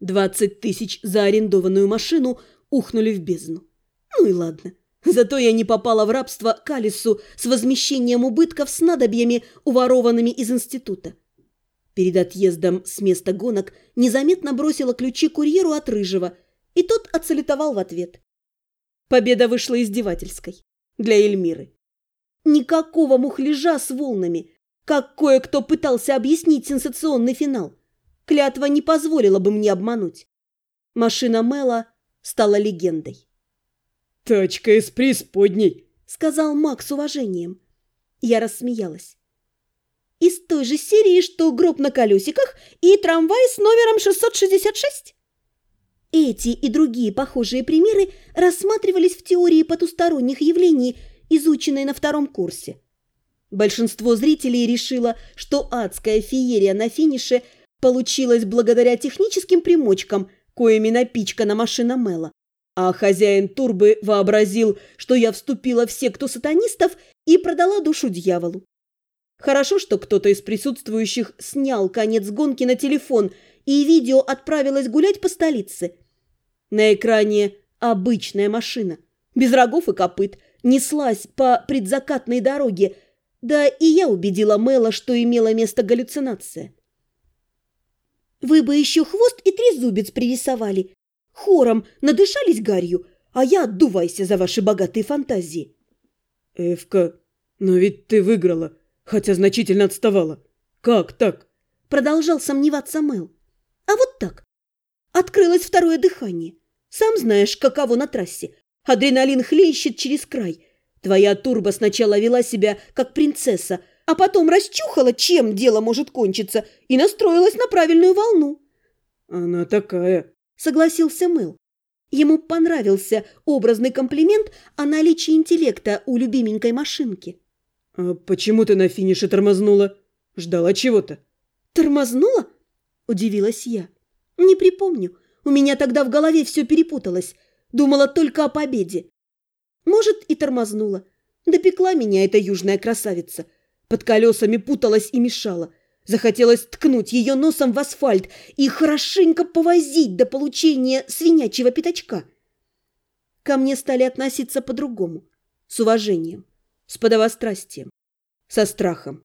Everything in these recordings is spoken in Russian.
Двадцать тысяч за арендованную машину ухнули в бездну. Ну и ладно. Зато я не попала в рабство к Алису с возмещением убытков с надобьями, уворованными из института. Перед отъездом с места гонок незаметно бросила ключи курьеру от Рыжего, и тот отсалютовал в ответ. Победа вышла издевательской для Эльмиры. Никакого мухляжа с волнами, как кое-кто пытался объяснить сенсационный финал. Клятва не позволила бы мне обмануть. Машина Мэла стала легендой. «Тачка из преисподней», — сказал Макс с уважением. Я рассмеялась. «Из той же серии, что гроб на колесиках и трамвай с номером 666?» Эти и другие похожие примеры рассматривались в теории потусторонних явлений, изученной на втором курсе. Большинство зрителей решило, что адская феерия на финише получилась благодаря техническим примочкам, коими напичкана машина Мэла. А хозяин турбы вообразил, что я вступила в секту сатанистов и продала душу дьяволу. Хорошо, что кто-то из присутствующих снял конец гонки на телефон, и видео отправилось гулять по столице. На экране обычная машина, без рогов и копыт, неслась по предзакатной дороге, да и я убедила Мэла, что имела место галлюцинация. «Вы бы еще хвост и трезубец пририсовали. Хором надышались гарью, а я отдувайся за ваши богатые фантазии». «Эвка, но ведь ты выиграла, хотя значительно отставала. Как так?» Продолжал сомневаться Мэл. «А вот так. Открылось второе дыхание. Сам знаешь, каково на трассе. Адреналин хлещет через край. Твоя турбо сначала вела себя как принцесса, а потом расчухала, чем дело может кончиться, и настроилась на правильную волну. «Она такая», — согласился Мэл. Ему понравился образный комплимент о наличии интеллекта у любименькой машинки. «А почему ты на финише тормознула? Ждала чего-то?» «Тормознула?» – удивилась я. «Не припомню. У меня тогда в голове все перепуталось. Думала только о победе. Может, и тормознула. Допекла меня эта южная красавица. Под колесами путалась и мешала. Захотелось ткнуть ее носом в асфальт и хорошенько повозить до получения свинячьего пятачка. Ко мне стали относиться по-другому. С уважением, с подовострастием, со страхом.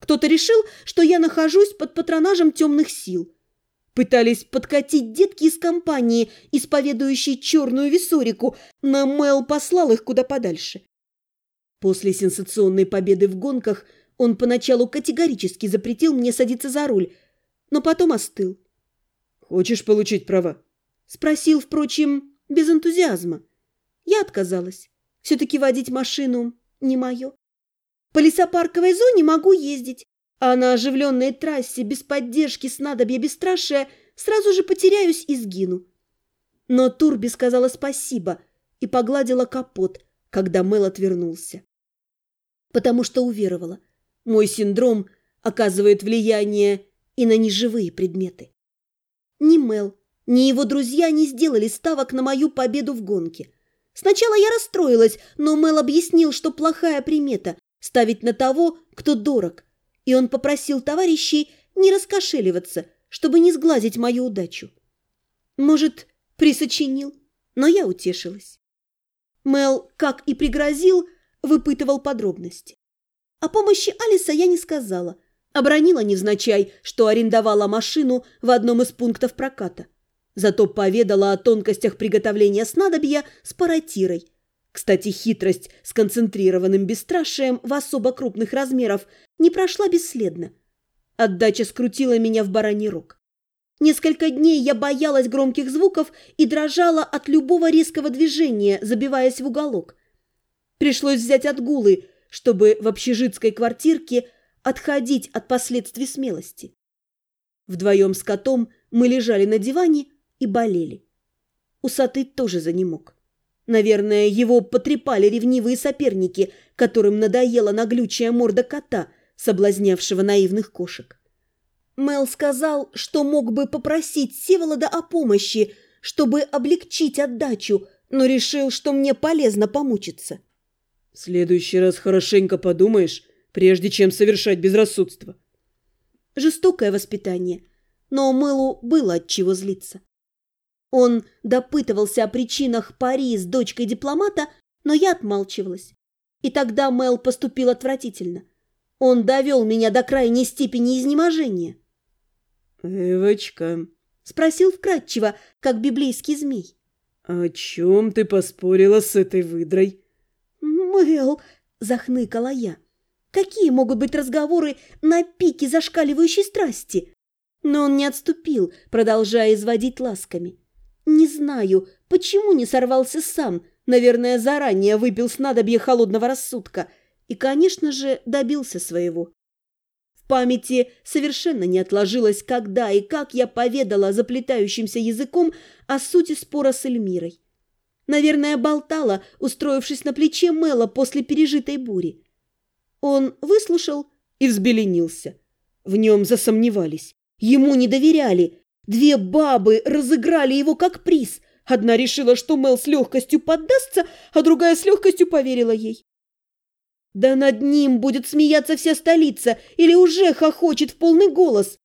Кто-то решил, что я нахожусь под патронажем темных сил. Пытались подкатить детки из компании, исповедующей черную висорику, но Мэл послал их куда подальше. После сенсационной победы в гонках он поначалу категорически запретил мне садиться за руль, но потом остыл. «Хочешь получить права?» Спросил, впрочем, без энтузиазма. Я отказалась. Все-таки водить машину не мое. По лесопарковой зоне могу ездить, а на оживленной трассе без поддержки снадобья бесстрашия сразу же потеряюсь и сгину. Но Турби сказала спасибо и погладила капот, когда Мэл отвернулся. Потому что уверовала, мой синдром оказывает влияние и на неживые предметы. Ни Мэл, ни его друзья не сделали ставок на мою победу в гонке. Сначала я расстроилась, но Мэл объяснил, что плохая примета – ставить на того, кто дорог, и он попросил товарищей не раскошеливаться, чтобы не сглазить мою удачу. Может, присочинил, но я утешилась. Мел, как и пригрозил, выпытывал подробности. О помощи Алиса я не сказала, обронила невзначай, что арендовала машину в одном из пунктов проката. Зато поведала о тонкостях приготовления снадобья с паратирой, кстати, хитрость с концентрированным бесстрашием в особо крупных размеров не прошла бесследно. Отдача скрутила меня в бараний рог. Несколько дней я боялась громких звуков и дрожала от любого резкого движения, забиваясь в уголок. Пришлось взять отгулы, чтобы в общежитской квартирке отходить от последствий смелости. Вдвоем с котом мы лежали на диване и болели. Усатый тоже занемог. Наверное, его потрепали ревнивые соперники, которым надоела наглючая морда кота, соблазнявшего наивных кошек. Мел сказал, что мог бы попросить Севолода о помощи, чтобы облегчить отдачу, но решил, что мне полезно помучиться. «В следующий раз хорошенько подумаешь, прежде чем совершать безрассудство». Жестокое воспитание. но Мэлу было от чего злиться. Он допытывался о причинах пари с дочкой дипломата, но я отмалчивалась. И тогда Мэл поступил отвратительно. Он довел меня до крайней степени изнеможения. «Эвочка», — спросил вкратчиво, как библейский змей. «О чем ты поспорила с этой выдрой?» «Мэл», — захныкала я, — «какие могут быть разговоры на пике зашкаливающей страсти?» Но он не отступил, продолжая изводить ласками. «Не знаю, почему не сорвался сам, наверное, заранее выпил снадобье холодного рассудка и, конечно же, добился своего». В памяти совершенно не отложилось, когда и как я поведала заплетающимся языком о сути спора с Эльмирой. Наверное, болтала, устроившись на плече Мэла после пережитой бури. Он выслушал и взбеленился. В нем засомневались. Ему не доверяли. Две бабы разыграли его как приз. Одна решила, что Мэл с легкостью поддастся, а другая с легкостью поверила ей. Да над ним будет смеяться вся столица или уже хохочет в полный голос.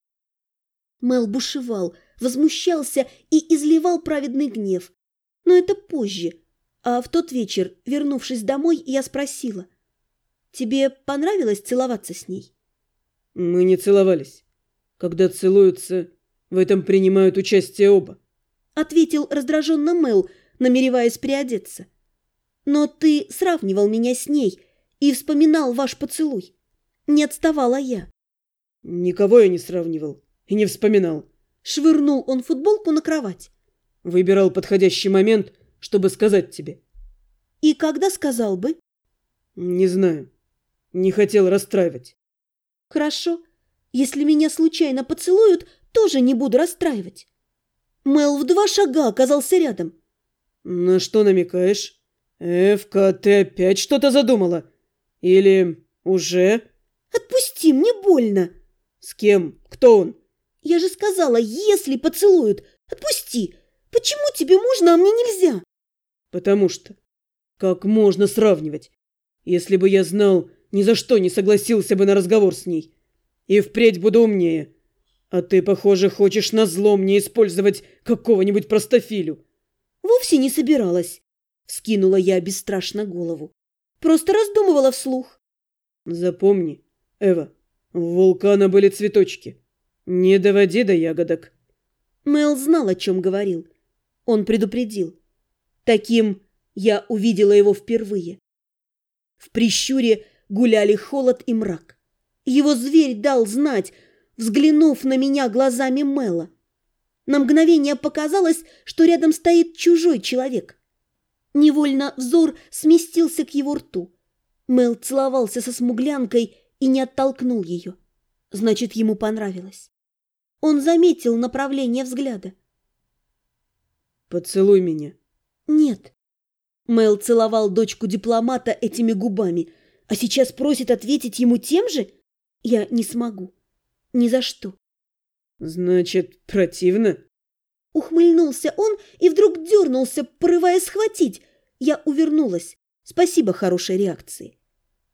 Мэл бушевал, возмущался и изливал праведный гнев. Но это позже. А в тот вечер, вернувшись домой, я спросила. «Тебе понравилось целоваться с ней?» «Мы не целовались. Когда целуются, в этом принимают участие оба», — ответил раздраженно Мэл, намереваясь приодеться. «Но ты сравнивал меня с ней и вспоминал ваш поцелуй. Не отставала я». «Никого я не сравнивал и не вспоминал». Швырнул он футболку на кровать. Выбирал подходящий момент, чтобы сказать тебе. И когда сказал бы? Не знаю. Не хотел расстраивать. Хорошо. Если меня случайно поцелуют, тоже не буду расстраивать. Мел в два шага оказался рядом. На что намекаешь? Эвка, ты опять что-то задумала? Или уже? Отпусти, мне больно. С кем? Кто он? Я же сказала, если поцелуют. Отпусти. Почему тебе можно, а мне нельзя? Потому что. Как можно сравнивать? Если бы я знал, ни за что не согласился бы на разговор с ней. И впредь буду умнее. А ты, похоже, хочешь на зло мне использовать какого-нибудь простофилю. Вовсе не собиралась. Скинула я бесстрашно голову. Просто раздумывала вслух. Запомни, Эва, у вулкана были цветочки. Не доводи до ягодок. Мэл знал, о чем говорил. Он предупредил. Таким я увидела его впервые. В прищуре гуляли холод и мрак. Его зверь дал знать, взглянув на меня глазами Мэла. На мгновение показалось, что рядом стоит чужой человек. Невольно взор сместился к его рту. Мэл целовался со смуглянкой и не оттолкнул ее. Значит, ему понравилось. Он заметил направление взгляда. «Поцелуй меня». «Нет». Мэл целовал дочку дипломата этими губами, а сейчас просит ответить ему тем же? Я не смогу. Ни за что. «Значит, противно?» Ухмыльнулся он и вдруг дернулся, порывая схватить. Я увернулась. Спасибо хорошей реакции.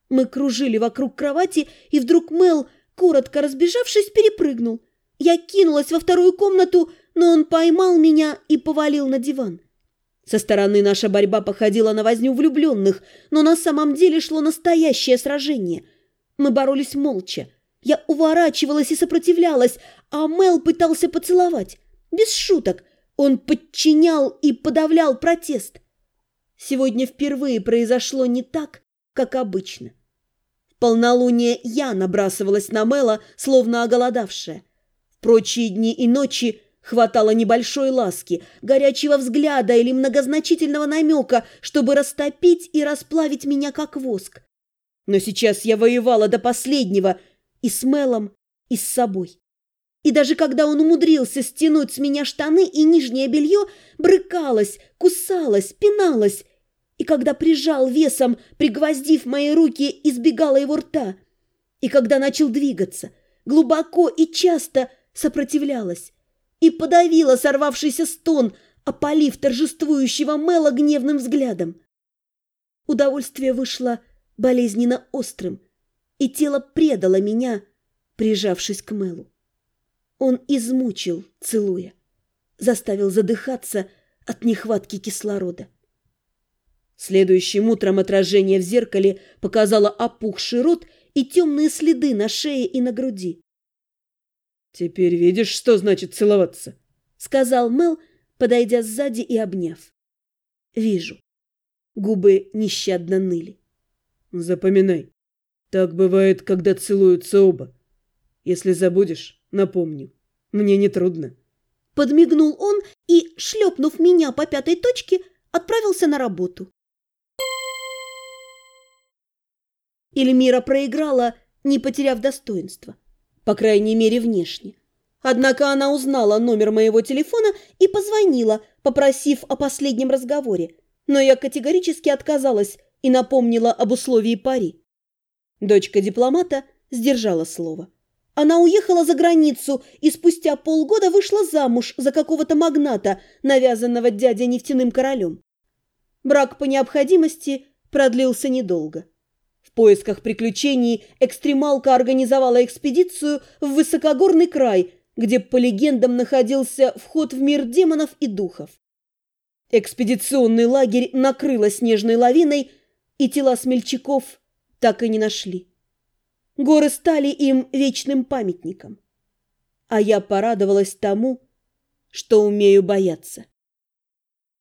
Мы кружили вокруг кровати, и вдруг Мэл, коротко разбежавшись, перепрыгнул. Я кинулась во вторую комнату, но он поймал меня и повалил на диван. Со стороны наша борьба походила на возню влюбленных, но на самом деле шло настоящее сражение. Мы боролись молча. Я уворачивалась и сопротивлялась, а Мел пытался поцеловать. Без шуток. Он подчинял и подавлял протест. Сегодня впервые произошло не так, как обычно. В полнолуние я набрасывалась на Мела, словно оголодавшая. В прочие дни и ночи Хватало небольшой ласки, горячего взгляда или многозначительного намека, чтобы растопить и расплавить меня как воск. Но сейчас я воевала до последнего и с Мелом, и с собой. И даже когда он умудрился стянуть с меня штаны и нижнее белье, брыкалась, кусалась, пиналась. И когда прижал весом, пригвоздив мои руки, избегала его рта. И когда начал двигаться, глубоко и часто сопротивлялась и подавила сорвавшийся стон, опалив торжествующего Мэла гневным взглядом. Удовольствие вышло болезненно острым, и тело предало меня, прижавшись к Мэлу. Он измучил, целуя, заставил задыхаться от нехватки кислорода. Следующим утром отражение в зеркале показало опухший рот и темные следы на шее и на груди. «Теперь видишь, что значит целоваться?» — сказал Мел, подойдя сзади и обняв. «Вижу». Губы нещадно ныли. «Запоминай. Так бывает, когда целуются оба. Если забудешь, напомню. Мне не трудно. Подмигнул он и, шлепнув меня по пятой точке, отправился на работу. Эльмира проиграла, не потеряв достоинства. По крайней мере, внешне. Однако она узнала номер моего телефона и позвонила, попросив о последнем разговоре. Но я категорически отказалась и напомнила об условии пари. Дочка дипломата сдержала слово. Она уехала за границу и спустя полгода вышла замуж за какого-то магната, навязанного дядя нефтяным королем. Брак по необходимости продлился недолго. Поисках приключений экстремалка организовала экспедицию в высокогорный край, где, по легендам, находился вход в мир демонов и духов. Экспедиционный лагерь накрыло снежной лавиной, и тела смельчаков так и не нашли. Горы стали им вечным памятником. А я порадовалась тому, что умею бояться.